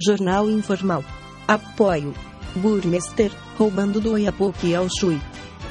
Jornal Informal. Apoio. Burmester, roubando do Oiapoque ao Chui.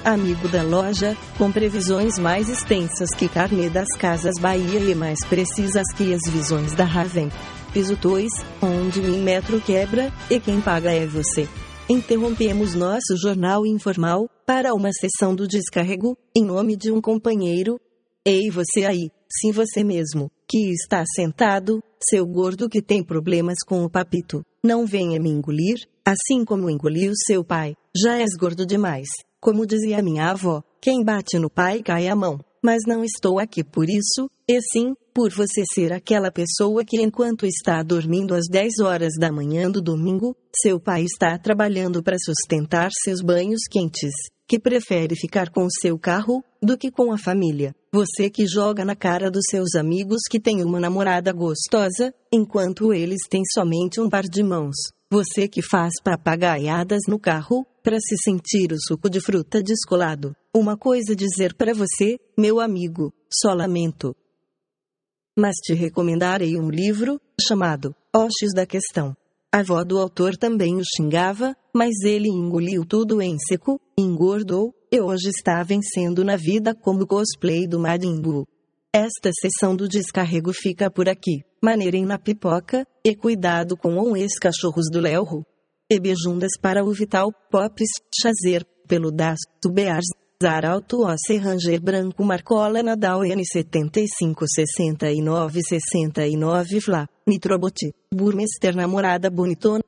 Amigo da loja, com previsões mais extensas que carne das Casas Bahia e mais precisas que as visões da Raven. Piso 2, onde o metro quebra, e quem paga é você. Interrompemos nosso jornal informal para uma sessão do descarrego, em nome de um companheiro. Ei, você aí, sim, você mesmo, que está sentado, seu gordo que tem problemas com o papito. Não venha me engolir, assim como engoliu seu pai. Já és gordo demais. Como dizia minha avó, quem bate no pai cai a mão. Mas não estou aqui por isso, e sim, por você ser aquela pessoa que, enquanto está dormindo às 10 horas da manhã do domingo, seu pai está trabalhando para sustentar seus banhos quentes, que prefere ficar com seu carro do que com a família. Você que joga na cara dos seus amigos que tem uma namorada gostosa, enquanto eles têm somente um par de mãos. Você que faz papagaiadas no carro, para se sentir o suco de fruta descolado. Uma coisa dizer para você, meu amigo, só lamento. Mas te recomendarei um livro, chamado Oxis da Questão. A avó do autor também o xingava, mas ele engoliu tudo em seco, engordou, e hoje está vencendo na vida como cosplay do Majin Buu. Esta sessão do descarrego fica por aqui. Maneirem na pipoca, e cuidado com os cachorros do Léo. E beijundas para o Vital Pops, Chazer, pelo Das, Tubears, Zaralto O Ranger Branco Marcola Nadal N75 69 69 Fla, Nitrobot, Burmester Namorada Bonitona.